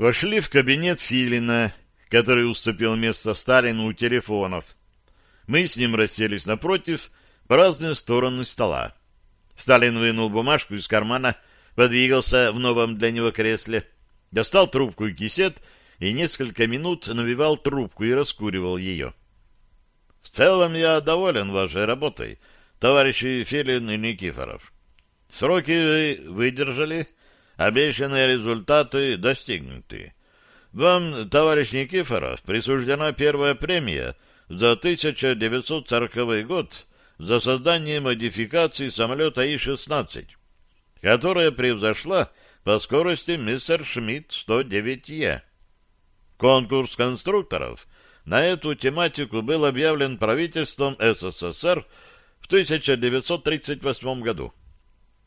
Вошли в кабинет Филина, который уступил место Сталину у телефонов. Мы с ним расселись напротив, по разные стороны стола. Сталин вынул бумажку из кармана, подвигался в новом для него кресле, достал трубку и кисет и несколько минут навивал трубку и раскуривал ее. — В целом я доволен вашей работой, товарищи Филин и Никифоров. Сроки вы выдержали, обещанные результаты достигнуты. Вам, товарищ Никифоров, присуждена первая премия за 1940 год за создание модификации самолета И-16, которая превзошла по скорости мистер Шмидт 109Е. Конкурс конструкторов на эту тематику был объявлен правительством СССР в 1938 году.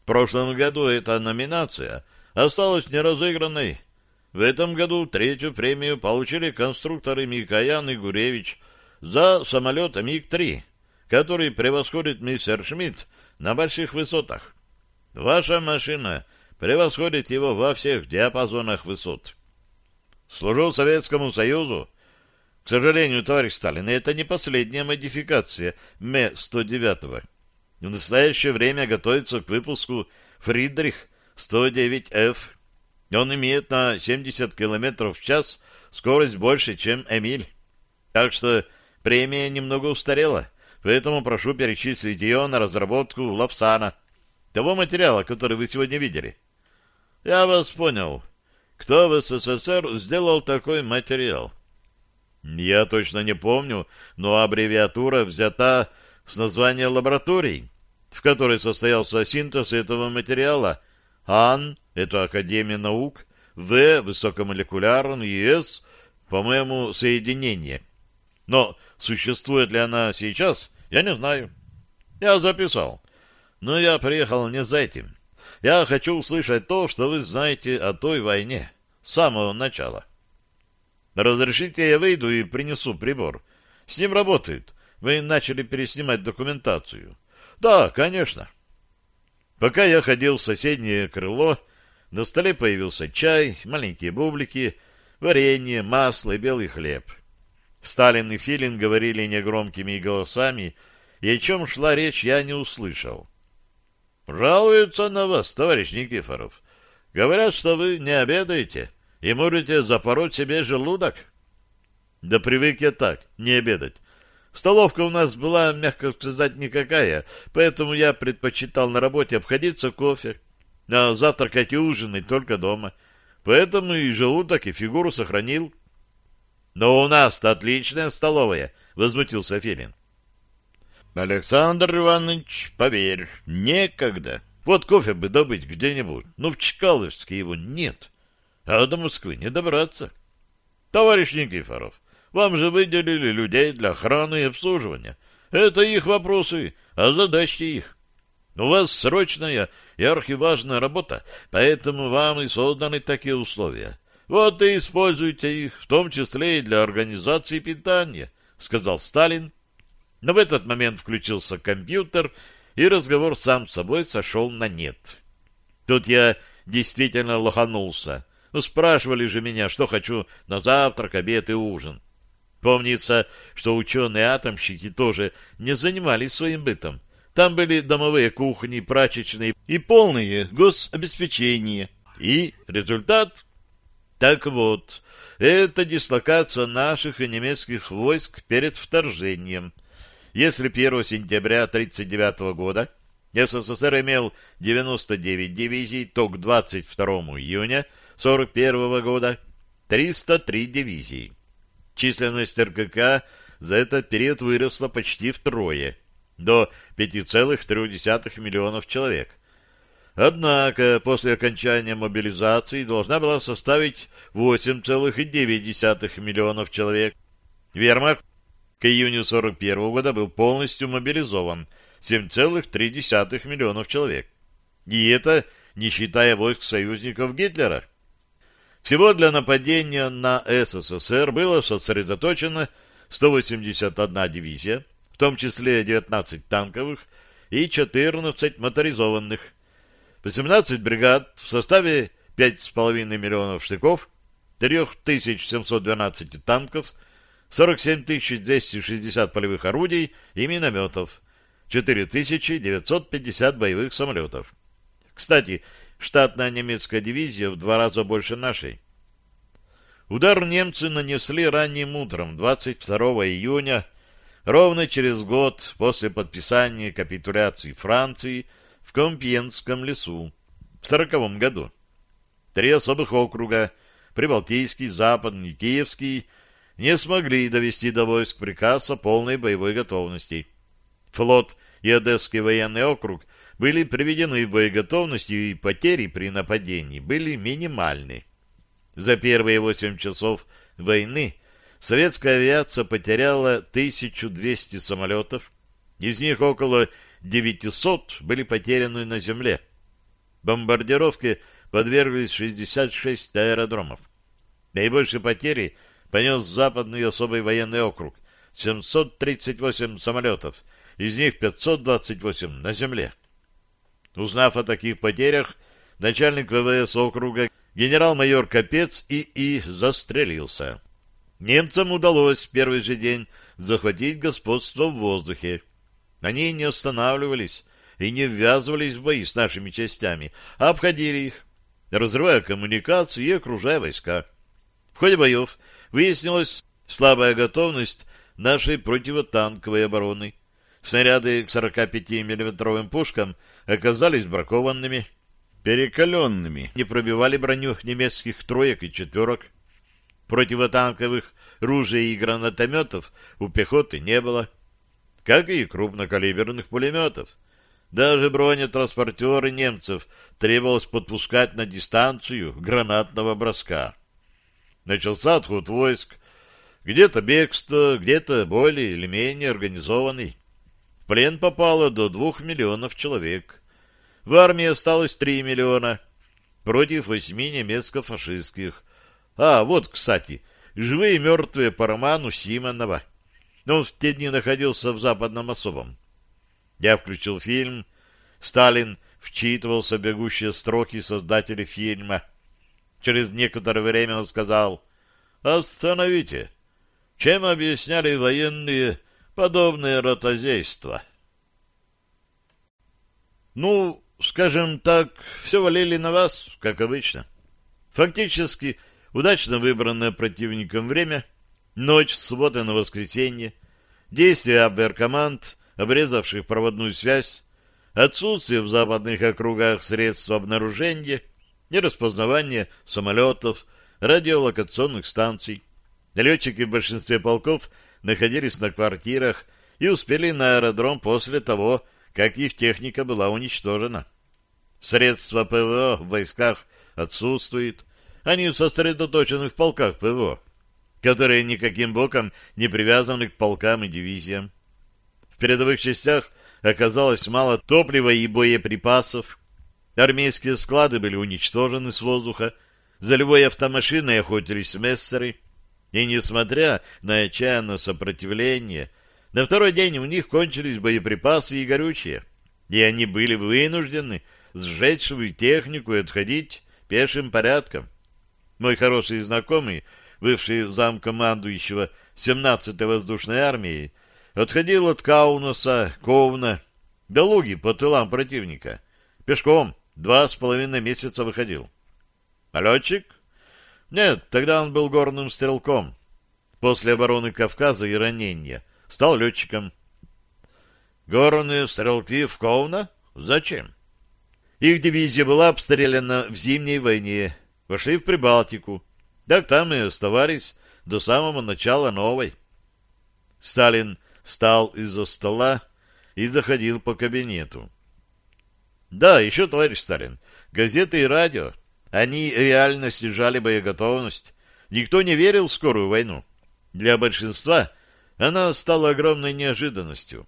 В прошлом году эта номинация осталась неразыгранной. В этом году третью премию получили конструкторы Микоян и Гуревич за самолет МиГ-3, который превосходит мистер Шмидт на больших высотах. Ваша машина превосходит его во всех диапазонах высот. Служу Советскому Союзу. К сожалению, товарищ Сталин, это не последняя модификация М-109. В настоящее время готовится к выпуску Фридрих 109Ф. Он имеет на 70 км в час скорость больше, чем Эмиль. Так что премия немного устарела, поэтому прошу перечислить ее на разработку Лапсана, того материала, который вы сегодня видели. Я вас понял. Кто в СССР сделал такой материал? Я точно не помню, но аббревиатура взята с названия лабораторий, в которой состоялся синтез этого материала. АН — это Академия наук, В — высокомолекулярный, и С — по-моему, соединение. Но существует ли она сейчас, я не знаю. Я записал. Но я приехал не за этим. Я хочу услышать то, что вы знаете о той войне с самого начала. Разрешите, я выйду и принесу прибор. С ним работает. Вы начали переснимать документацию. Да, конечно. Пока я ходил в соседнее крыло, на столе появился чай, маленькие бублики, варенье, масло и белый хлеб. Сталин и Филин говорили негромкими голосами, и о чем шла речь, я не услышал. Жалуются на вас, товарищ Никифоров. Говорят, что вы не обедаете и можете запороть себе желудок. Да привык я так, не обедать. Столовка у нас была, мягко сказать, никакая, поэтому я предпочитал на работе обходиться кофе, а завтракать и ужинать только дома. Поэтому и желудок, и фигуру сохранил. — Но у нас-то отличная столовая, — возмутился Филин. Александр Иванович, поверь, некогда. Вот кофе бы добыть где-нибудь, но в Чкаловске его нет, а до Москвы не добраться. Товарищ Никифоров, вам же выделили людей для охраны и обслуживания. Это их вопросы, а задачи их. У вас срочная и архиважная работа, поэтому вам и созданы такие условия. Вот и используйте их, в том числе и для организации питания, — сказал Сталин, но в этот момент включился компьютер, и разговор сам собой сошел на нет. Тут я действительно лоханулся. Ну, спрашивали же меня, что хочу на завтрак, обед и ужин. Помнится, что ученые-атомщики тоже не занимались своим бытом. Там были домовые кухни, прачечные и полные гособеспечения. И результат? Так вот, это дислокация наших и немецких войск перед вторжением. Если 1 сентября 1939 года СССР имел 99 дивизий, то к 22 июня 1941 года 303 дивизии. Численность РКК за этот период выросла почти втрое, до 5,3 миллионов человек. Однако после окончания мобилизации должна была составить 8,9 миллионов человек. Вермахт к июню 41 года был полностью мобилизован 7,3 миллионов человек. И это не считая войск союзников Гитлера. Всего для нападения на СССР было сосредоточено 181 дивизия, в том числе 19 танковых и 14 моторизованных, 18 бригад в составе 5,5 миллионов штыков, 3712 танков, 47 260 полевых орудий и минометов, 4950 боевых самолетов. Кстати, штатная немецкая дивизия в два раза больше нашей. Удар немцы нанесли ранним утром 22 июня, ровно через год после подписания капитуляции Франции в Компьенском лесу в 40 году. Три особых округа Прибалтийский, Западный, Киевский не смогли довести до войск приказ о полной боевой готовности. Флот и Одесский военный округ были приведены в боеготовность, и потери при нападении были минимальны. За первые восемь часов войны советская авиация потеряла 1200 самолетов, из них около 900 были потеряны на земле. Бомбардировке подверглись 66 аэродромов. Наибольшие потери понес Западный особый военный округ — 738 самолетов, из них 528 на земле. Узнав о таких потерях, начальник ВВС округа генерал-майор Капец и и застрелился. Немцам удалось в первый же день захватить господство в воздухе. Они не останавливались и не ввязывались в бои с нашими частями, а обходили их, разрывая коммуникации и окружая войска. В ходе боев выяснилась слабая готовность нашей противотанковой обороны. Снаряды к 45 миллиметровым пушкам оказались бракованными, перекаленными, не пробивали броню немецких троек и четверок. Противотанковых ружей и гранатометов у пехоты не было, как и крупнокалиберных пулеметов. Даже бронетранспортеры немцев требовалось подпускать на дистанцию гранатного броска. Начался отход войск, где-то бегство, где-то более или менее организованный. В плен попало до двух миллионов человек. В армии осталось три миллиона против восьми немецко-фашистских. А, вот, кстати, живые и мертвые по роману Симонова. Он в те дни находился в западном особом. Я включил фильм. Сталин вчитывался бегущие строки создателя фильма. Через некоторое время он сказал «Остановите! Чем объясняли военные подобное ротозейство?» Ну, скажем так, все валили на вас, как обычно. Фактически, удачно выбранное противником время, ночь с субботы на воскресенье, действия абверкоманд, обрезавших проводную связь, отсутствие в западных округах средств обнаружения и распознавания самолетов, радиолокационных станций. Летчики в большинстве полков находились на квартирах и успели на аэродром после того, как их техника была уничтожена. Средства ПВО в войсках отсутствуют, они сосредоточены в полках ПВО, которые никаким боком не привязаны к полкам и дивизиям. В передовых частях оказалось мало топлива и боеприпасов, армейские склады были уничтожены с воздуха, за любой автомашиной охотились мессеры, и, несмотря на отчаянное сопротивление, на второй день у них кончились боеприпасы и горючее, и они были вынуждены сжечь свою технику и отходить пешим порядком. Мой хороший знакомый, бывший замкомандующего 17-й воздушной армии, отходил от Каунаса, Ковна, до Луги по тылам противника. Пешком два с половиной месяца выходил. А летчик? Нет, тогда он был горным стрелком. После обороны Кавказа и ранения стал летчиком. Горные стрелки в Ковна? Зачем? Их дивизия была обстреляна в зимней войне. Вошли в Прибалтику. Так там и оставались до самого начала новой. Сталин встал из-за стола и заходил по кабинету. Да, еще, товарищ Сталин, газеты и радио, они реально снижали боеготовность. Никто не верил в скорую войну. Для большинства она стала огромной неожиданностью.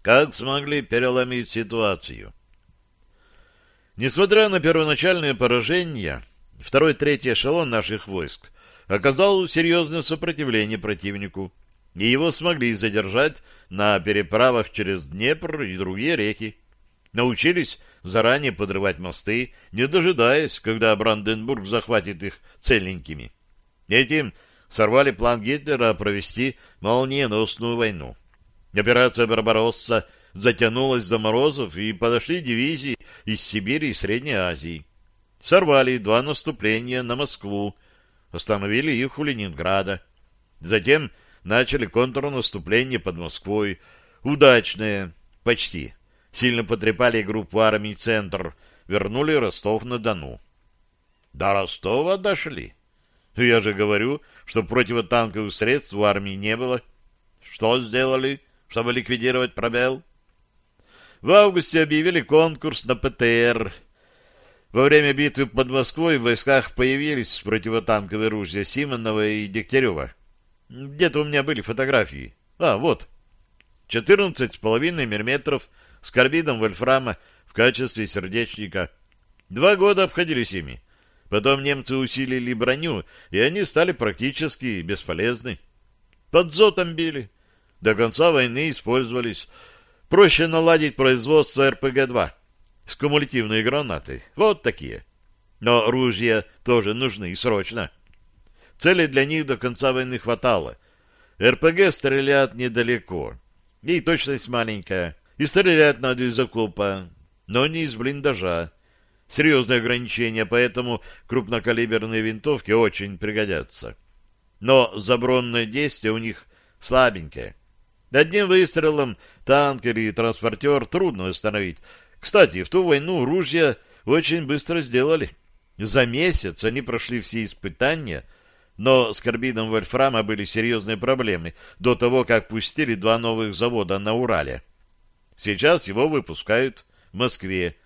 Как смогли переломить ситуацию? Несмотря на первоначальное поражение, второй-третий эшелон наших войск оказал серьезное сопротивление противнику, и его смогли задержать на переправах через Днепр и другие реки. Научились заранее подрывать мосты, не дожидаясь, когда Бранденбург захватит их целенькими. Этим сорвали план Гитлера провести молниеносную войну. Операция «Барбаросса» затянулась до морозов, и подошли дивизии из Сибири и Средней Азии. Сорвали два наступления на Москву, остановили их у Ленинграда. Затем начали контрнаступление под Москвой. Удачное, почти. Сильно потрепали группу армий «Центр», вернули Ростов-на-Дону. До Ростова дошли. Я же говорю, что противотанковых средств в армии не было. Что сделали, чтобы ликвидировать пробел? В августе объявили конкурс на ПТР. Во время битвы под Москвой в войсках появились противотанковые ружья Симонова и Дегтярева. Где-то у меня были фотографии. А, вот. 14,5 мм с карбидом вольфрама в качестве сердечника. Два года обходились ими. Потом немцы усилили броню, и они стали практически бесполезны. Под зотом били. До конца войны использовались. Проще наладить производство РПГ-2 с кумулятивной гранатой. Вот такие. Но ружья тоже нужны срочно. Цели для них до конца войны хватало. РПГ стрелят недалеко. И точность маленькая. И стрелять надо из окопа, но не из блиндажа. Серьезные ограничения, поэтому крупнокалиберные винтовки очень пригодятся. Но забронное действие у них слабенькое. Одним выстрелом танк или транспортер трудно остановить. Кстати, в ту войну ружья очень быстро сделали. За месяц они прошли все испытания, но с карбидом вольфрама были серьезные проблемы до того, как пустили два новых завода на Урале. Сейчас его выпускают в Москве.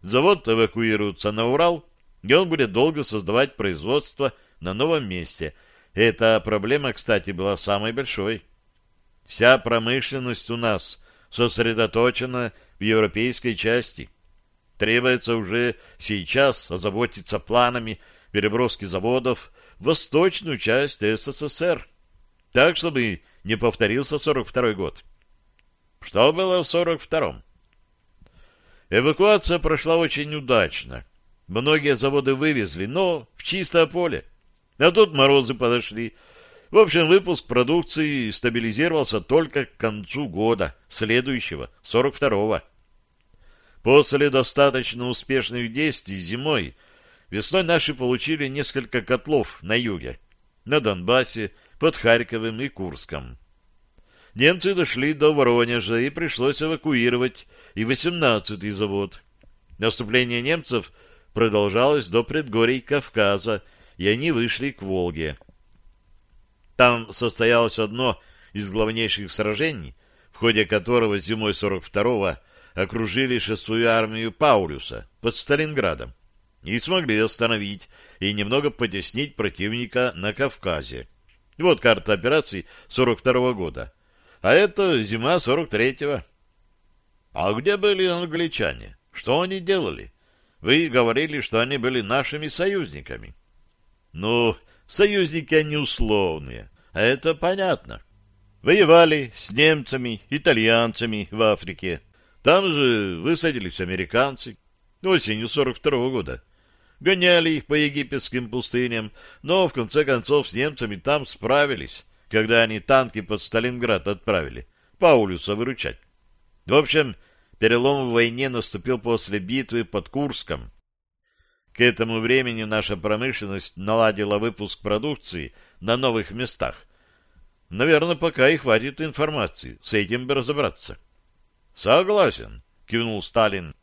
Завод эвакуируется на Урал, и он будет долго создавать производство на новом месте. Эта проблема, кстати, была самой большой. Вся промышленность у нас сосредоточена в европейской части. Требуется уже сейчас озаботиться планами переброски заводов в восточную часть СССР, так, чтобы не повторился 42 год. Что было в 42-м? Эвакуация прошла очень удачно. Многие заводы вывезли, но в чистое поле. А тут морозы подошли, в общем, выпуск продукции стабилизировался только к концу года, следующего, 42-го. После достаточно успешных действий зимой, весной наши получили несколько котлов на юге, на Донбассе, под Харьковым и Курском. Немцы дошли до Воронежа, и пришлось эвакуировать и 18-й завод. Наступление немцев продолжалось до предгорий Кавказа, и они вышли к Волге. Там состоялось одно из главнейших сражений, в ходе которого зимой 42-го окружили шестую армию Паулюса под Сталинградом и смогли остановить и немного потеснить противника на Кавказе. Вот карта операций 42-го года. А это зима 43-го. А где были англичане? Что они делали? Вы говорили, что они были нашими союзниками. Ну, Союзники они условные, а это понятно. Воевали с немцами, итальянцами в Африке. Там же высадились американцы осенью 42 -го года. Гоняли их по египетским пустыням, но в конце концов с немцами там справились, когда они танки под Сталинград отправили, Паулюса выручать. В общем, перелом в войне наступил после битвы под Курском, к этому времени наша промышленность наладила выпуск продукции на новых местах. Наверное, пока и хватит информации. С этим бы разобраться. — Согласен, — кивнул Сталин.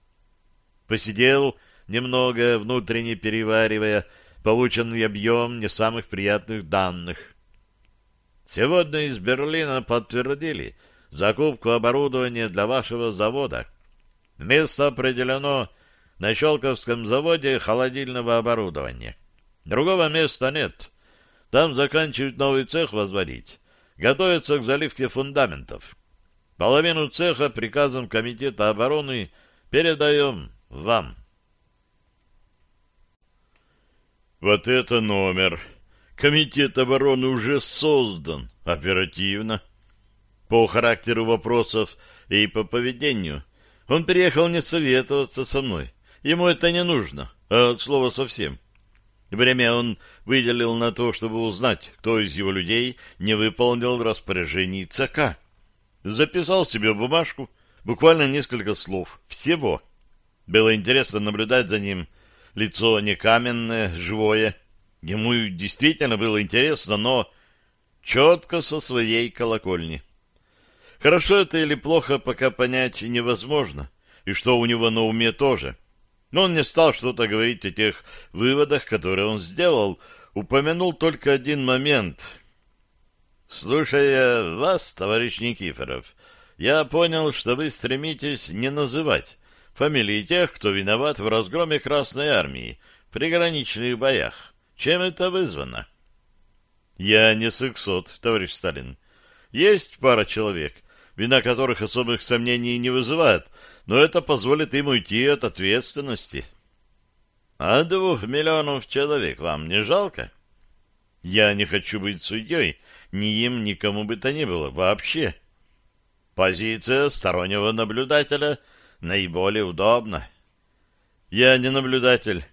Посидел немного, внутренне переваривая полученный объем не самых приятных данных. Сегодня из Берлина подтвердили закупку оборудования для вашего завода. Место определено на Щелковском заводе холодильного оборудования. Другого места нет. Там заканчивают новый цех возводить. Готовятся к заливке фундаментов. Половину цеха приказом Комитета обороны передаем вам. Вот это номер. Комитет обороны уже создан оперативно. По характеру вопросов и по поведению Он приехал не советоваться со мной. Ему это не нужно, а от слова совсем. Время он выделил на то, чтобы узнать, кто из его людей не выполнил распоряжений ЦК. Записал себе бумажку, буквально несколько слов, всего. Было интересно наблюдать за ним. Лицо не каменное, живое. Ему действительно было интересно, но четко со своей колокольни. Хорошо это или плохо, пока понять невозможно, и что у него на уме тоже. Но он не стал что-то говорить о тех выводах, которые он сделал, упомянул только один момент. «Слушая вас, товарищ Никифоров, я понял, что вы стремитесь не называть фамилии тех, кто виноват в разгроме Красной Армии в приграничных боях. Чем это вызвано?» «Я не сексот, товарищ Сталин. Есть пара человек, вина которых особых сомнений не вызывает, но это позволит им уйти от ответственности. А двух миллионов человек вам не жалко? Я не хочу быть судьей, ни им, ни кому бы то ни было, вообще. Позиция стороннего наблюдателя наиболее удобна. Я не наблюдатель.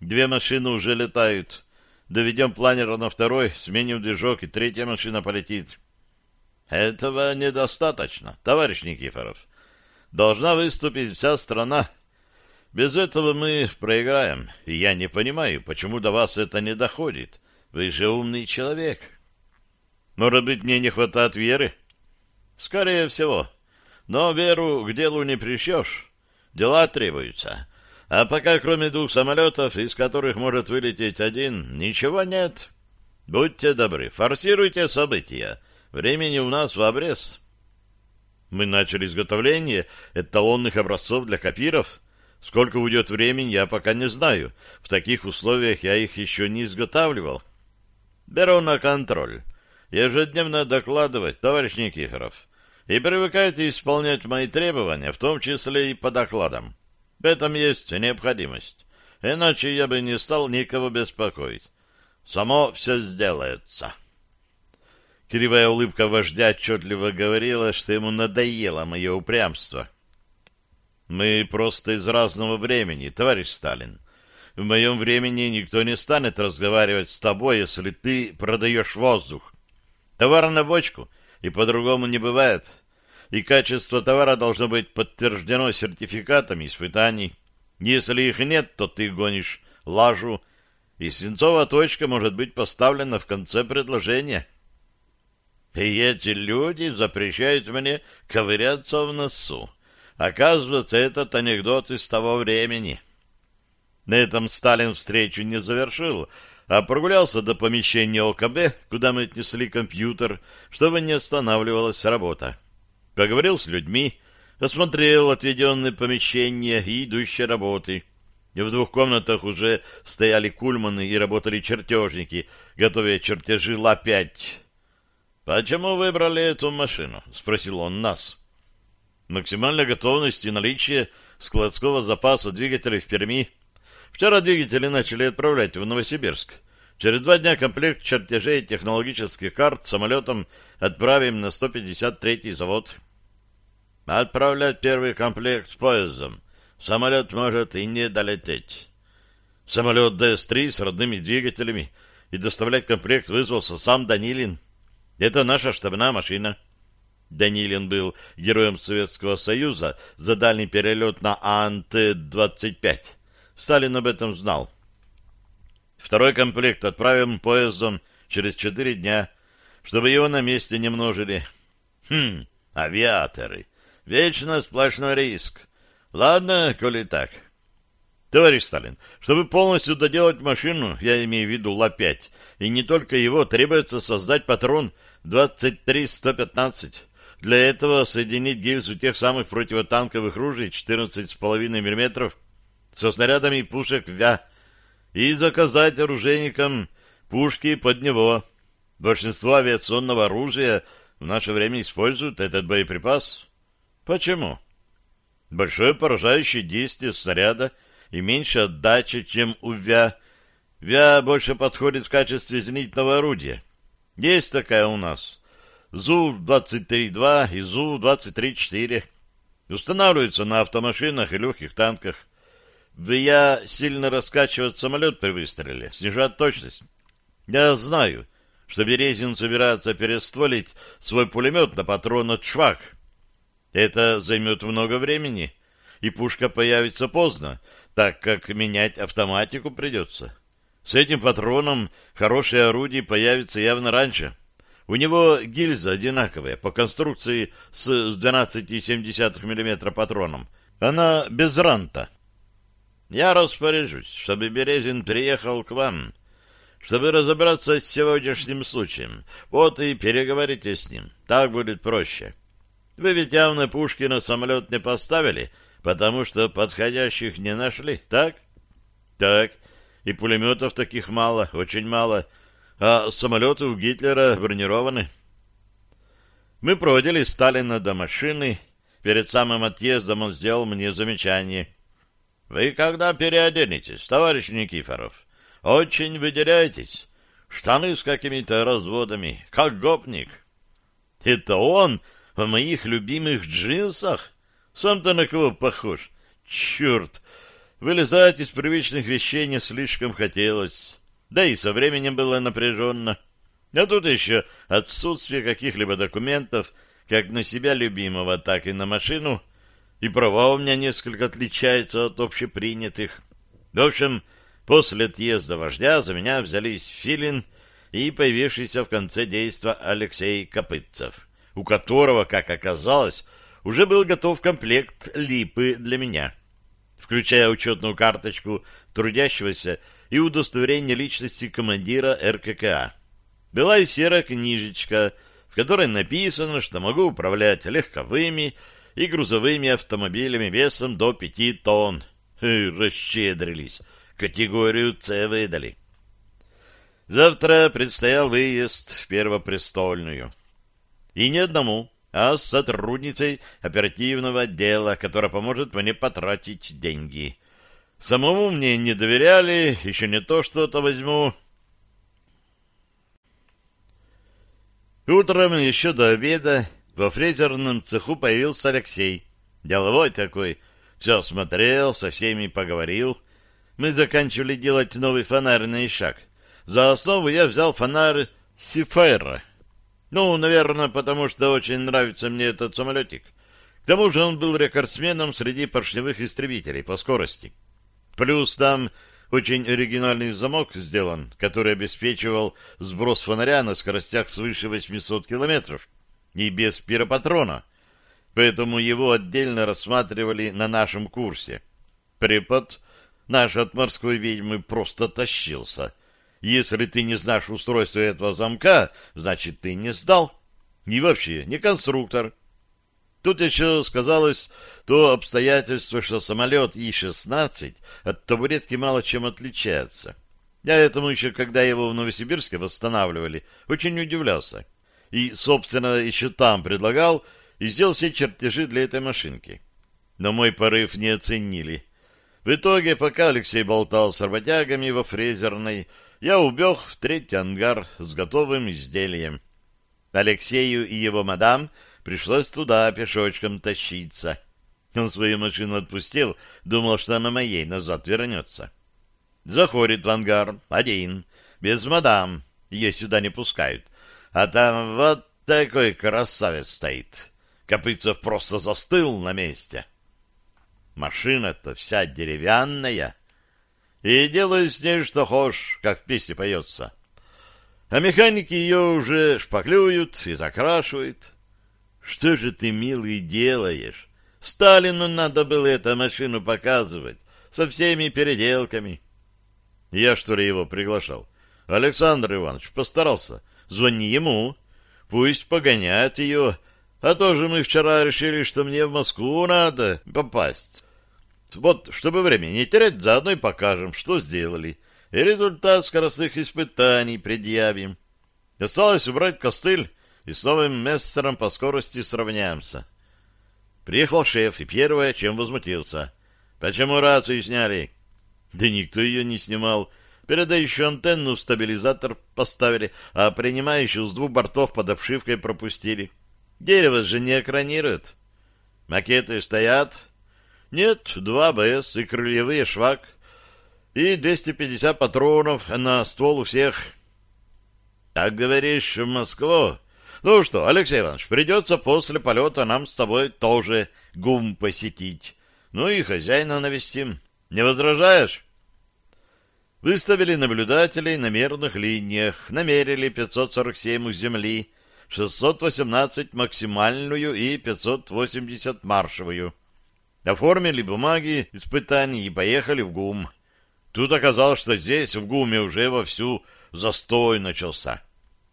Две машины уже летают. Доведем планер на второй, сменим движок, и третья машина полетит. Этого недостаточно, товарищ Никифоров. Должна выступить вся страна. Без этого мы проиграем, и я не понимаю, почему до вас это не доходит. Вы же умный человек. Может быть, мне не хватает веры? Скорее всего. Но веру к делу не прищешь. Дела требуются. А пока кроме двух самолетов, из которых может вылететь один, ничего нет. Будьте добры, форсируйте события. Времени у нас в обрез. Мы начали изготовление эталонных образцов для копиров. Сколько уйдет времени, я пока не знаю. В таких условиях я их еще не изготавливал. Беру на контроль. Ежедневно докладывать, товарищ Никифоров. И привыкайте исполнять мои требования, в том числе и по докладам. В этом есть необходимость. Иначе я бы не стал никого беспокоить. Само все сделается». Кривая улыбка вождя отчетливо говорила, что ему надоело мое упрямство. «Мы просто из разного времени, товарищ Сталин. В моем времени никто не станет разговаривать с тобой, если ты продаешь воздух. Товар на бочку, и по-другому не бывает. И качество товара должно быть подтверждено сертификатами испытаний. Если их нет, то ты гонишь лажу, и свинцовая точка может быть поставлена в конце предложения». И эти люди запрещают мне ковыряться в носу. Оказывается, этот анекдот из того времени. На этом Сталин встречу не завершил, а прогулялся до помещения ОКБ, куда мы отнесли компьютер, чтобы не останавливалась работа. Поговорил с людьми, осмотрел отведенные помещения и идущие работы. И в двух комнатах уже стояли кульманы и работали чертежники, готовя чертежи Ла-5 «Почему выбрали эту машину?» — спросил он нас. «Максимальная готовность и наличие складского запаса двигателей в Перми. Вчера двигатели начали отправлять в Новосибирск. Через два дня комплект чертежей и технологических карт самолетом отправим на 153-й завод». «Отправлять первый комплект с поездом. Самолет может и не долететь». Самолет ДС-3 с родными двигателями и доставлять комплект вызвался сам Данилин. Это наша штабная машина. Данилин был героем Советского Союза за дальний перелет на АНТ-25. Сталин об этом знал. Второй комплект отправим поездом через четыре дня, чтобы его на месте не множили. Хм, авиаторы. Вечно сплошной риск. Ладно, коли так. Товарищ Сталин, чтобы полностью доделать машину, я имею в виду Ла-5, и не только его, требуется создать патрон 23-115. Для этого соединить гильзу тех самых противотанковых ружей 14,5 мм со снарядами пушек ВЯ и заказать оружейникам пушки под него. Большинство авиационного оружия в наше время используют этот боеприпас. Почему? Большое поражающее действие снаряда — и меньше отдачи, чем у ВЯ. ВЯ больше подходит в качестве зенитного орудия. Есть такая у нас. ЗУ-23-2 и ЗУ-23-4. Устанавливаются на автомашинах и легких танках. Я сильно раскачивать самолет при выстреле, снижать точность. Я знаю, что Березин собирается перестволить свой пулемет на патрон от швах. Это займет много времени, и пушка появится поздно, так как менять автоматику придется. С этим патроном хорошее орудие появится явно раньше. У него гильза одинаковая по конструкции с 12,7 мм патроном. Она без ранта. Я распоряжусь, чтобы Березин приехал к вам, чтобы разобраться с сегодняшним случаем. Вот и переговорите с ним. Так будет проще. Вы ведь явно пушки на самолет не поставили, потому что подходящих не нашли, так? Так. И пулеметов таких мало, очень мало. А самолеты у Гитлера бронированы. Мы проводили Сталина до машины. Перед самым отъездом он сделал мне замечание. «Вы когда переоденетесь, товарищ Никифоров? Очень выделяетесь. Штаны с какими-то разводами, как гопник». «Это он в моих любимых джинсах? Сам-то на кого похож? Черт! Вылезать из привычных вещей не слишком хотелось. Да и со временем было напряженно. А тут еще отсутствие каких-либо документов, как на себя любимого, так и на машину, и права у меня несколько отличаются от общепринятых. В общем, после отъезда вождя за меня взялись Филин и появившийся в конце действа Алексей Копытцев, у которого, как оказалось, уже был готов комплект липы для меня, включая учетную карточку трудящегося и удостоверение личности командира РККА. Была и серая книжечка, в которой написано, что могу управлять легковыми и грузовыми автомобилями весом до пяти тонн. Расщедрились. Категорию С выдали. Завтра предстоял выезд в Первопрестольную. И не одному, а с сотрудницей оперативного отдела, которая поможет мне потратить деньги. Самому мне не доверяли, еще не то что-то возьму. Утром еще до обеда во фрезерном цеху появился Алексей. Деловой такой. Все смотрел, со всеми поговорил. Мы заканчивали делать новый фонарный шаг. За основу я взял фонарь Сифера. Ну, наверное, потому что очень нравится мне этот самолетик. К тому же он был рекордсменом среди поршневых истребителей по скорости. Плюс там очень оригинальный замок сделан, который обеспечивал сброс фонаря на скоростях свыше 800 километров и без пиропатрона, поэтому его отдельно рассматривали на нашем курсе. Препод наш от морской ведьмы просто тащился. Если ты не знаешь устройство этого замка, значит, ты не сдал. И вообще, не конструктор. Тут еще сказалось то обстоятельство, что самолет И-16 от табуретки мало чем отличается. Я этому еще, когда его в Новосибирске восстанавливали, очень удивлялся. И, собственно, еще там предлагал и сделал все чертежи для этой машинки. Но мой порыв не оценили. В итоге, пока Алексей болтал с работягами во фрезерной, я убег в третий ангар с готовым изделием. Алексею и его мадам — Пришлось туда пешочком тащиться. Он свою машину отпустил, думал, что она моей назад вернется. Заходит в ангар, один, без мадам, ее сюда не пускают. А там вот такой красавец стоит. Копытцев просто застыл на месте. Машина-то вся деревянная. И делаю с ней что хошь, как в песне поется. А механики ее уже шпаклюют и закрашивают. Что же ты, милый, делаешь? Сталину надо было эту машину показывать, со всеми переделками. Я, что ли, его приглашал? Александр Иванович постарался. Звони ему, пусть погоняет ее, а то же мы вчера решили, что мне в Москву надо попасть. Вот, чтобы время не терять, заодно и покажем, что сделали. И результат скоростных испытаний предъявим. Осталось убрать костыль и с новым мессером по скорости сравняемся. Приехал шеф, и первое, чем возмутился. Почему рацию сняли? Да никто ее не снимал. Передающую антенну в стабилизатор поставили, а принимающую с двух бортов под обшивкой пропустили. Дерево же не экранирует. Макеты стоят? Нет, два БС и крыльевые швак. И 250 патронов на ствол у всех. Так говоришь, в Москву? Ну что, Алексей Иванович, придется после полета нам с тобой тоже ГУМ посетить. Ну и хозяина навестим. Не возражаешь? Выставили наблюдателей на мерных линиях, намерили 547 у земли, 618 максимальную и 580 маршевую. Оформили бумаги испытаний и поехали в ГУМ. Тут оказалось, что здесь, в ГУМе, уже вовсю застой начался.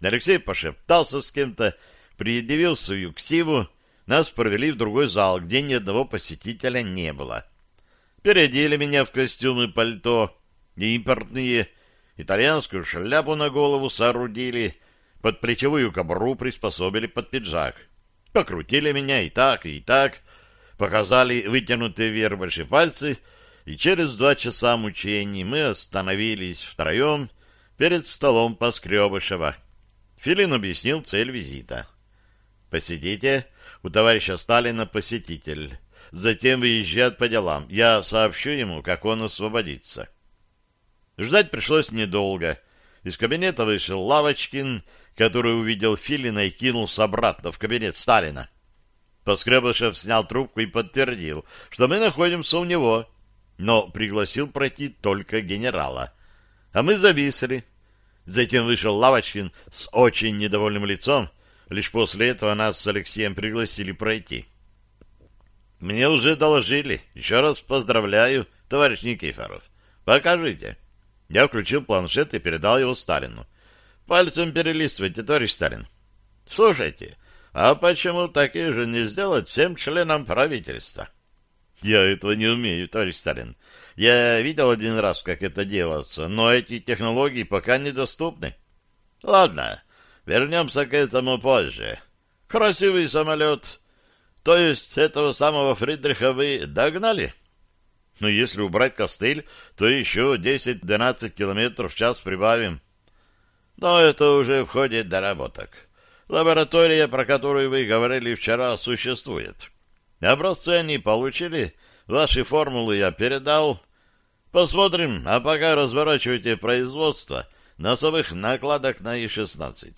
Алексей пошептался с кем-то, предъявил свою ксиву, нас провели в другой зал, где ни одного посетителя не было. Переодели меня в костюмы пальто, импортные, итальянскую шляпу на голову соорудили, под плечевую кобру приспособили под пиджак. Покрутили меня и так, и так, показали вытянутые вверх большие пальцы, и через два часа мучений мы остановились втроем перед столом Поскребышева. Филин объяснил цель визита. «Посидите, у товарища Сталина посетитель. Затем выезжает по делам. Я сообщу ему, как он освободится». Ждать пришлось недолго. Из кабинета вышел Лавочкин, который увидел Филина и кинулся обратно в кабинет Сталина. Поскребышев снял трубку и подтвердил, что мы находимся у него, но пригласил пройти только генерала. А мы зависли, Затем вышел Лавочкин с очень недовольным лицом. Лишь после этого нас с Алексеем пригласили пройти. Мне уже доложили. Еще раз поздравляю, товарищ Никифоров. Покажите. Я включил планшет и передал его Сталину. Пальцем перелистывайте, товарищ Сталин. Слушайте, а почему такие же не сделать всем членам правительства? Я этого не умею, товарищ Сталин. Я видел один раз, как это делается, но эти технологии пока недоступны. Ладно, вернемся к этому позже. Красивый самолет. То есть этого самого Фридриха вы догнали? Но если убрать костыль, то еще 10-12 километров в час прибавим. Но это уже входит до доработок. Лаборатория, про которую вы говорили вчера, существует. Образцы они получили, ваши формулы я передал, Посмотрим, а пока разворачивайте производство носовых накладок на И-16.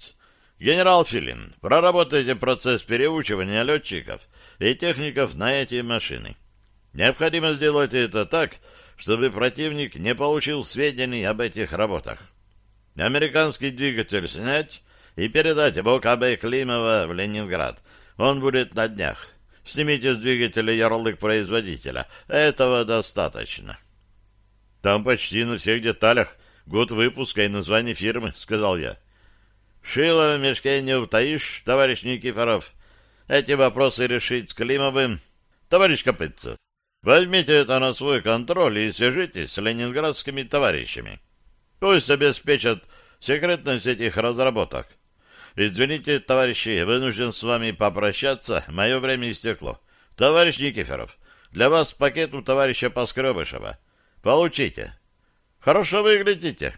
Генерал Филин, проработайте процесс переучивания летчиков и техников на эти машины. Необходимо сделать это так, чтобы противник не получил сведений об этих работах. Американский двигатель снять и передать в ОКБ Климова в Ленинград. Он будет на днях. Снимите с двигателя ярлык производителя. Этого достаточно. Там почти на всех деталях год выпуска и название фирмы, — сказал я. — Шило в мешке не утаишь, товарищ Никифоров. Эти вопросы решить с Климовым. Товарищ Копытцев, возьмите это на свой контроль и свяжитесь с ленинградскими товарищами. Пусть обеспечат секретность этих разработок. Извините, товарищи, вынужден с вами попрощаться, мое время истекло. Товарищ Никифоров, для вас пакет у товарища Поскребышева. Получите. Хорошо выглядите.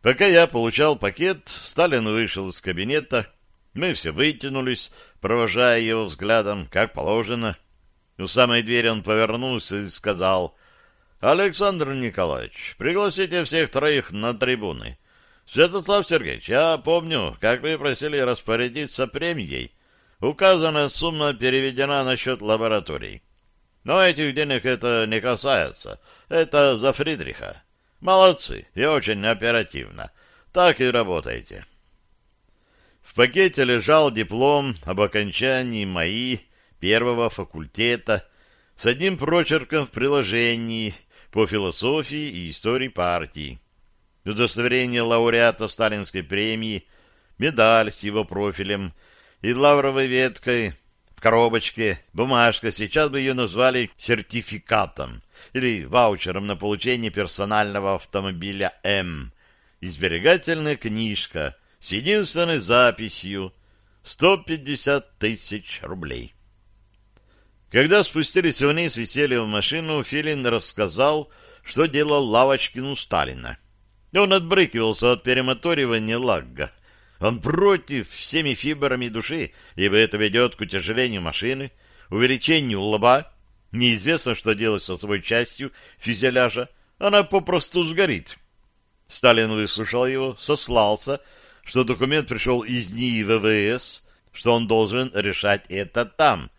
Пока я получал пакет, Сталин вышел из кабинета. Мы все вытянулись, провожая его взглядом, как положено. У самой двери он повернулся и сказал, «Александр Николаевич, пригласите всех троих на трибуны. Святослав Сергеевич, я помню, как вы просили распорядиться премией. Указанная сумма переведена на счет лабораторий. Но этих денег это не касается. Это за Фридриха. Молодцы и очень оперативно. Так и работайте. В пакете лежал диплом об окончании МАИ первого факультета с одним прочерком в приложении по философии и истории партии. Удостоверение лауреата Сталинской премии, медаль с его профилем и лавровой веткой — в коробочке, бумажка, сейчас бы ее назвали сертификатом или ваучером на получение персонального автомобиля М. И книжка с единственной записью 150 тысяч рублей. Когда спустились вниз и сели в машину, Филин рассказал, что делал Лавочкину Сталина. Он отбрыкивался от перемоторивания лагга. Он против всеми фибрами души, ибо это ведет к утяжелению машины, увеличению лба, неизвестно, что делать со своей частью фюзеляжа, она попросту сгорит. Сталин выслушал его, сослался, что документ пришел из НИИ ВВС, что он должен решать это там.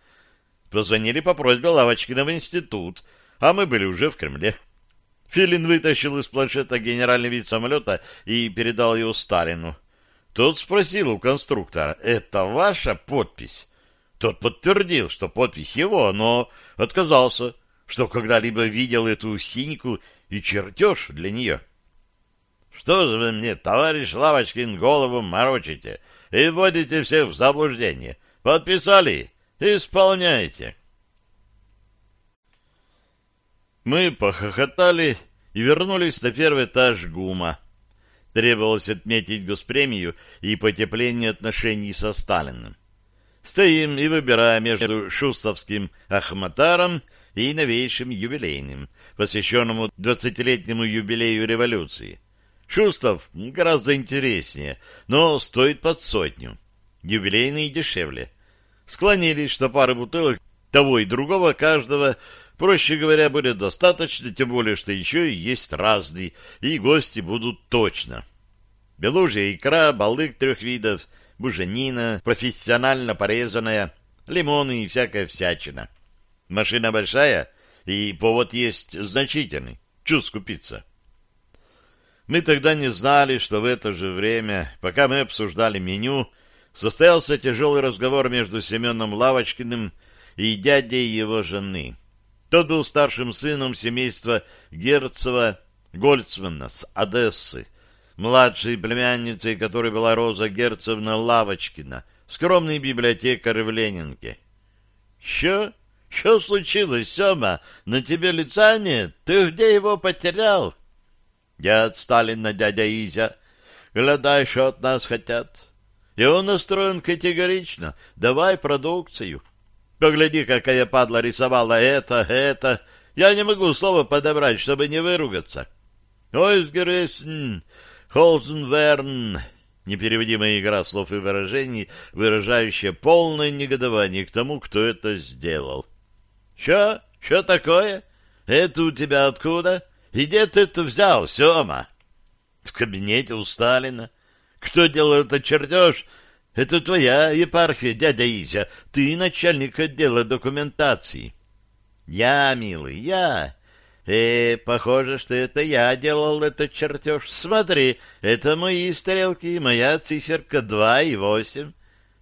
Позвонили по просьбе Лавочкина в институт, а мы были уже в Кремле. Филин вытащил из планшета генеральный вид самолета и передал его Сталину. Тот спросил у конструктора, это ваша подпись? Тот подтвердил, что подпись его, но отказался, что когда-либо видел эту синьку и чертеж для нее. Что же вы мне, товарищ Лавочкин, голову морочите и вводите всех в заблуждение? Подписали? Исполняйте. Мы похохотали и вернулись на первый этаж ГУМа. Требовалось отметить госпремию и потепление отношений со Сталиным. Стоим и выбираем между шустовским Ахматаром и новейшим юбилейным, посвященному двадцатилетнему юбилею революции. Шустов гораздо интереснее, но стоит под сотню. Юбилейный дешевле. Склонились, что пары бутылок того и другого каждого, проще говоря, будет достаточно, тем более, что еще и есть разные, и гости будут точно. Белужья икра, балык трех видов, буженина, профессионально порезанная, лимоны и всякая всячина. Машина большая, и повод есть значительный. Чу скупиться. Мы тогда не знали, что в это же время, пока мы обсуждали меню, состоялся тяжелый разговор между Семеном Лавочкиным и дядей его жены. Тот был старшим сыном семейства Герцева Гольцмана с Одессы, младшей племянницей которой была Роза Герцевна Лавочкина, скромный библиотекарь в Ленинке. — Что? Что случилось, Сема? На тебе лица нет? Ты где его потерял? Дед Сталина, дядя Изя, глядай, что от нас хотят. И он настроен категорично. Давай продукцию. Погляди, какая падла рисовала это, это. Я не могу слова подобрать, чтобы не выругаться. Ой, сгресн, холзенверн. Непереводимая игра слов и выражений, выражающая полное негодование к тому, кто это сделал. — Что? Что такое? Это у тебя откуда? И где ты это взял, Сема? В кабинете у Сталина. Кто делал этот чертеж? Это твоя епархия, дядя Изя. Ты начальник отдела документации. Я, милый, я. Э, похоже, что это я делал этот чертеж. Смотри, это мои стрелки, моя циферка два и восемь.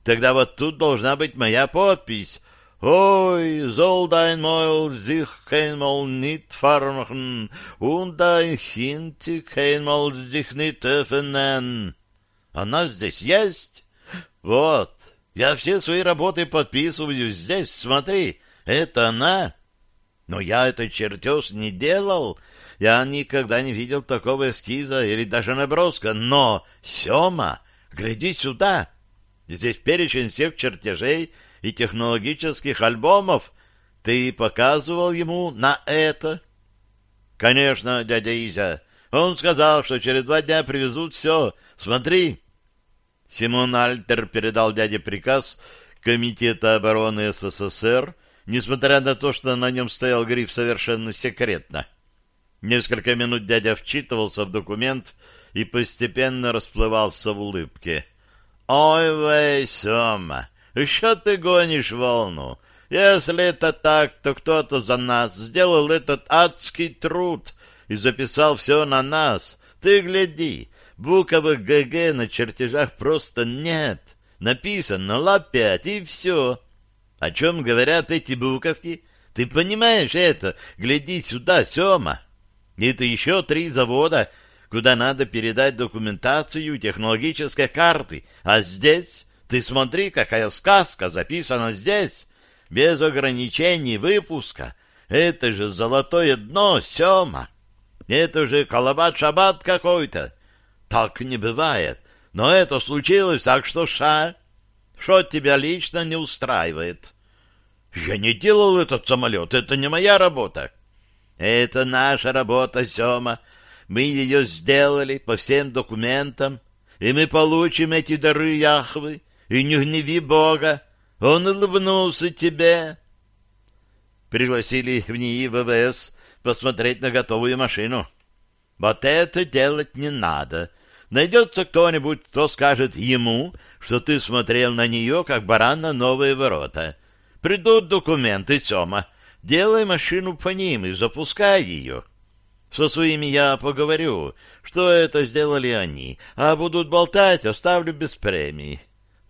Тогда вот тут должна быть моя подпись. Ой, soll dein Maul sich keinmal nicht vermachen und dein Kind keinmal sich. Она здесь есть? Вот, я все свои работы подписываю здесь, смотри, это она. Но я этот чертеж не делал, я никогда не видел такого эскиза или даже наброска, но, Сема, гляди сюда, здесь перечень всех чертежей, и технологических альбомов ты показывал ему на это? — Конечно, дядя Изя. Он сказал, что через два дня привезут все. Смотри. Симон Альтер передал дяде приказ Комитета обороны СССР, несмотря на то, что на нем стоял гриф «Совершенно секретно». Несколько минут дядя вчитывался в документ и постепенно расплывался в улыбке. «Ой, вей, Сема, что ты гонишь волну? Если это так, то кто-то за нас сделал этот адский труд и записал все на нас. Ты гляди, буквы ГГ на чертежах просто нет. Написано Ла-5 и все. О чем говорят эти буковки? Ты понимаешь это? Гляди сюда, Сема. Это еще три завода, куда надо передать документацию технологической карты. А здесь ты смотри, какая сказка записана здесь, без ограничений выпуска. Это же золотое дно, Сема. Это же колобат-шабат какой-то. Так не бывает. Но это случилось, так что ша. Что тебя лично не устраивает? Я не делал этот самолет, это не моя работа. Это наша работа, Сема. Мы ее сделали по всем документам, и мы получим эти дары Яхвы и не гневи Бога. Он улыбнулся тебе. Пригласили в НИИ ВВС посмотреть на готовую машину. Вот это делать не надо. Найдется кто-нибудь, кто скажет ему, что ты смотрел на нее, как баран на новые ворота. Придут документы, Сема. Делай машину по ним и запускай ее. Со своими я поговорю, что это сделали они, а будут болтать, оставлю без премии.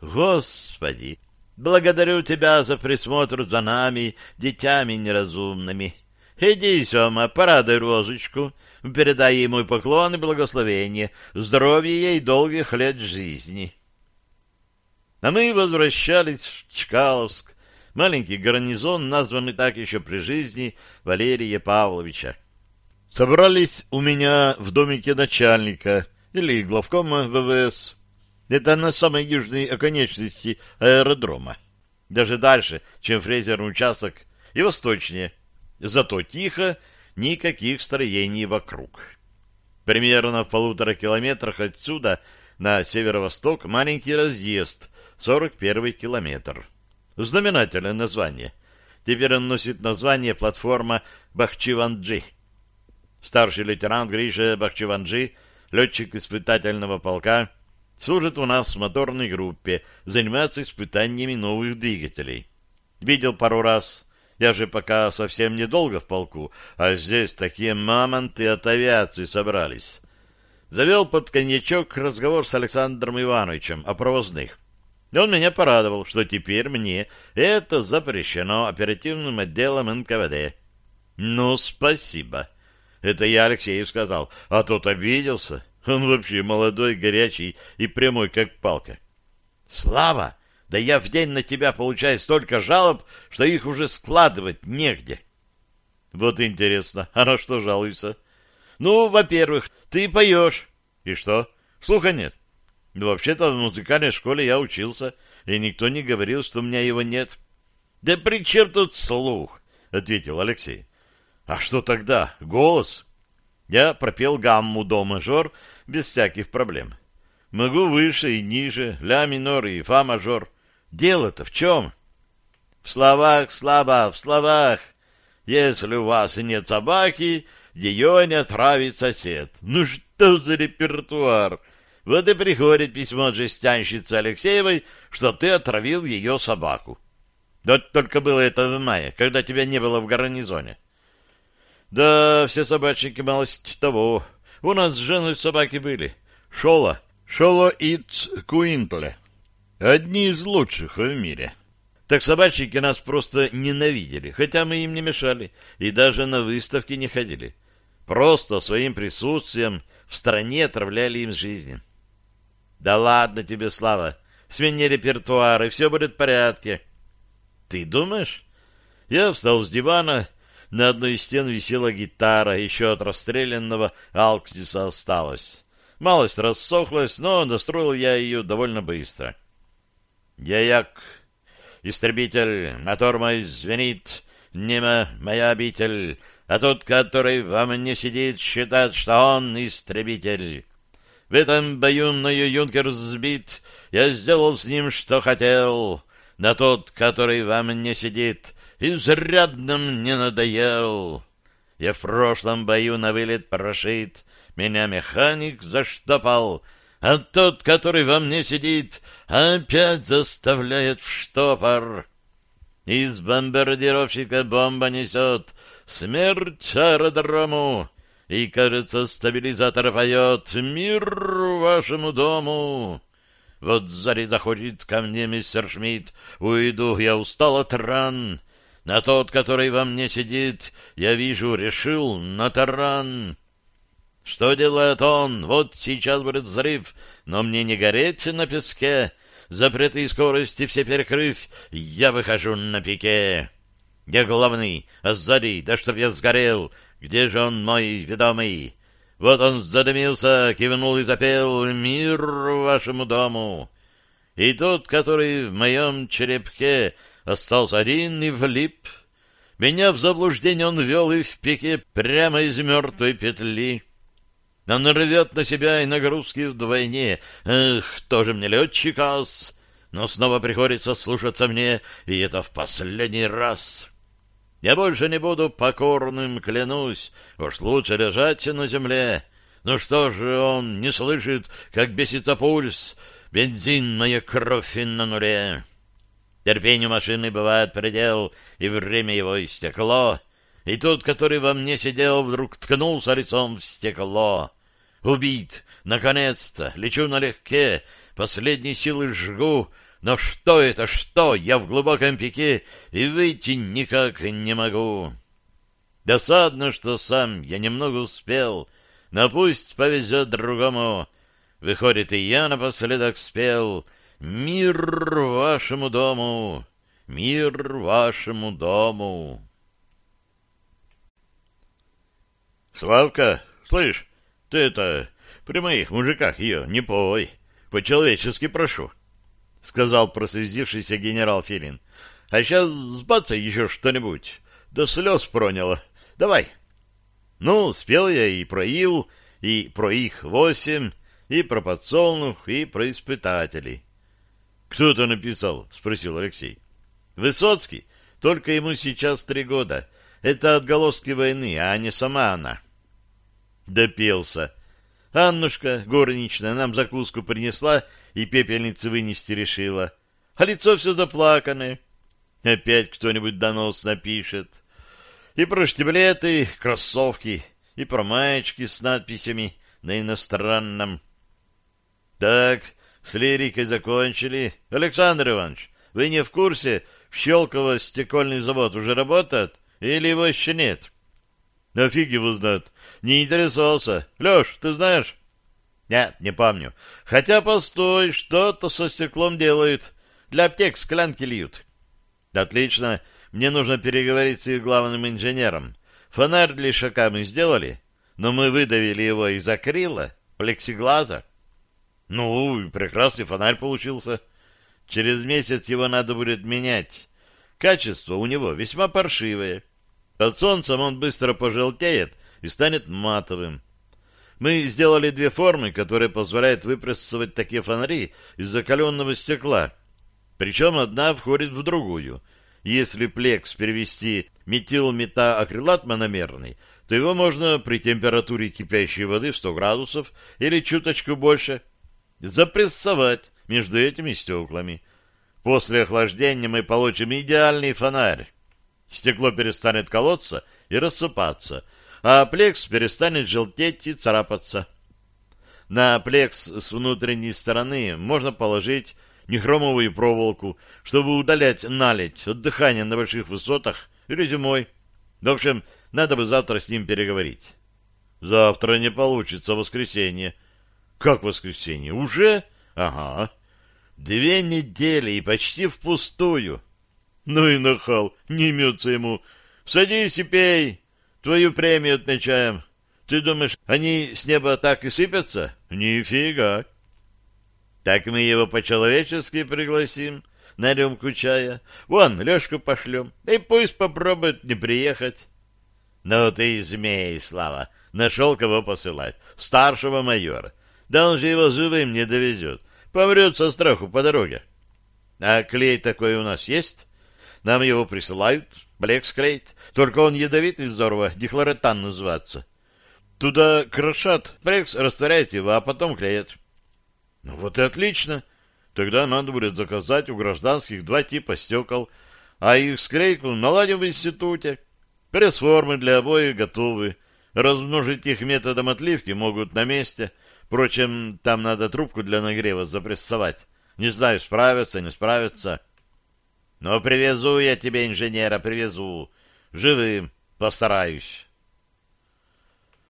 Господи, благодарю тебя за присмотр за нами, детьми неразумными. Иди, Сема, порадуй розочку, передай ей мой поклон и благословение, здоровья ей долгих лет жизни. А мы возвращались в Чкаловск, маленький гарнизон, названный так еще при жизни Валерия Павловича. Собрались у меня в домике начальника или главкома ВВС. Это на самой южной оконечности аэродрома. Даже дальше, чем фрезерный участок, и восточнее. Зато тихо, никаких строений вокруг. Примерно в полутора километрах отсюда на северо-восток маленький разъезд, 41 километр. Знаменательное название. Теперь он носит название платформа Бахчиванджи. Старший лейтенант Гриша Бахчеванджи, летчик испытательного полка, служит у нас в моторной группе, занимается испытаниями новых двигателей. Видел пару раз. Я же пока совсем недолго в полку, а здесь такие мамонты от авиации собрались. Завел под коньячок разговор с Александром Ивановичем о провозных. И он меня порадовал, что теперь мне это запрещено оперативным отделом НКВД. Ну, спасибо. Это я Алексею сказал, а тот обиделся. Он вообще молодой, горячий и прямой, как палка. Слава! Да я в день на тебя получаю столько жалоб, что их уже складывать негде. Вот интересно, а на что жалуешься? Ну, во-первых, ты поешь. И что? Слуха нет. Вообще-то в музыкальной школе я учился, и никто не говорил, что у меня его нет. Да при чем тут слух? — ответил Алексей. А что тогда? Голос? Я пропел гамму до мажор без всяких проблем. Могу выше и ниже, ля минор и фа мажор. Дело-то в чем? В словах слабо, в словах. Если у вас нет собаки, ее не отравит сосед. Ну что за репертуар? Вот и приходит письмо от жестянщицы Алексеевой, что ты отравил ее собаку. Да только было это в мае, когда тебя не было в гарнизоне. Да, все собачники малость того. У нас с женой собаки были. Шола, Шоло Итс Куинтле. Одни из лучших в мире. Так собачники нас просто ненавидели, хотя мы им не мешали и даже на выставки не ходили. Просто своим присутствием в стране отравляли им жизнь. Да ладно тебе, Слава, смени репертуар, и все будет в порядке. Ты думаешь? Я встал с дивана на одной из стен висела гитара, еще от расстрелянного Алксиса осталось. Малость рассохлась, но настроил я ее довольно быстро. «Яяк, истребитель, мотор мой звенит, нема моя обитель, а тот, который во мне сидит, считает, что он истребитель. В этом бою мною юнкер сбит, я сделал с ним, что хотел, на тот, который во мне сидит, изрядно мне надоел. Я в прошлом бою на вылет прошит, меня механик заштопал, а тот, который во мне сидит, опять заставляет в штопор. Из бомбардировщика бомба несет смерть аэродрому, и, кажется, стабилизатор поет «Мир вашему дому». Вот сзади заходит ко мне мистер Шмидт, уйду, я устал от ран, на тот, который во мне сидит, я вижу, решил на таран. Что делает он? Вот сейчас будет взрыв, но мне не гореть на песке. Запреты и скорости все перекрыв, я выхожу на пике. Я главный, а сзади, да чтоб я сгорел, где же он мой ведомый? Вот он задымился, кивнул и запел «Мир вашему дому». И тот, который в моем черепке остался один и влип. Меня в заблуждение он вел и в пике прямо из мертвой петли. Он рвет на себя и нагрузки вдвойне. Эх, тоже мне летчик ас. Но снова приходится слушаться мне, и это в последний раз. Я больше не буду покорным, клянусь. Уж лучше лежать на земле. Ну что же он не слышит, как бесится пульс? Бензин, моя кровь на нуле. Терпению машины бывает предел, и время его истекло. И тот, который во мне сидел, вдруг ткнулся лицом в стекло. Убит, наконец-то, лечу налегке, последние силы жгу, но что это, что? Я в глубоком пике и выйти никак не могу. Досадно, что сам я немного успел, но пусть повезет другому. Выходит, и я напоследок спел «Мир вашему дому! Мир вашему дому!» Славка, слышь, ты это, при моих мужиках ее не пой, по-человечески прошу. — сказал прослезившийся генерал Филин. — А сейчас сбаться еще что-нибудь. До слез проняло. Давай. Ну, спел я и про Ил, и про их восемь, и про подсолнух, и про испытателей. — Кто это написал? — спросил Алексей. — Высоцкий. Только ему сейчас три года. Это отголоски войны, а не сама она. Допелся. Аннушка, горничная, нам закуску принесла и пепельницы вынести решила. А лицо все заплаканное. Опять кто-нибудь донос напишет. И про штиблеты, кроссовки, и про маечки с надписями на иностранном. Так, с лирикой закончили. Александр Иванович, вы не в курсе, в Щелково стекольный завод уже работает? Или его еще нет? Да фиг его знает. Не интересовался. Леш, ты знаешь? Нет, не помню. Хотя, постой, что-то со стеклом делают. Для аптек склянки льют. Отлично. Мне нужно переговорить с их главным инженером. Фонарь для шака мы сделали, но мы выдавили его из акрила, плексиглаза. Ну, прекрасный фонарь получился. Через месяц его надо будет менять. Качество у него весьма паршивое. Под солнцем он быстро пожелтеет и станет матовым. Мы сделали две формы, которые позволяют выпрессовать такие фонари из закаленного стекла. Причем одна входит в другую. Если плекс перевести метилметаакрилат мономерный, то его можно при температуре кипящей воды в 100 градусов или чуточку больше запрессовать между этими стеклами. После охлаждения мы получим идеальный фонарь. Стекло перестанет колоться и рассыпаться — а плекс перестанет желтеть и царапаться. На плекс с внутренней стороны можно положить нехромовую проволоку, чтобы удалять наледь от дыхания на больших высотах или зимой. В общем, надо бы завтра с ним переговорить. Завтра не получится, воскресенье. Как воскресенье? Уже? Ага. Две недели и почти впустую. Ну и нахал, не имется ему. Садись и пей. Твою премию отмечаем. Ты думаешь, они с неба так и сыпятся? Нифига. Так мы его по-человечески пригласим на рюмку чая. Вон, Лешку пошлем, и пусть попробует не приехать. Ну ты змей, Слава, нашел кого посылать. Старшего майора. Да он же его живым не довезет. Помрет со страху по дороге. А клей такой у нас есть? Нам его присылают, Блек склеит. Только он ядовитый здорово, дихлоретан называется. Туда крошат, Блекс растворяет его, а потом клеят. Ну вот и отлично. Тогда надо будет заказать у гражданских два типа стекол, а их склейку наладим в институте. Пресс-формы для обоих готовы. Размножить их методом отливки могут на месте. Впрочем, там надо трубку для нагрева запрессовать. Не знаю, справятся, не справятся. Но привезу я тебе инженера, привезу. Живым постараюсь.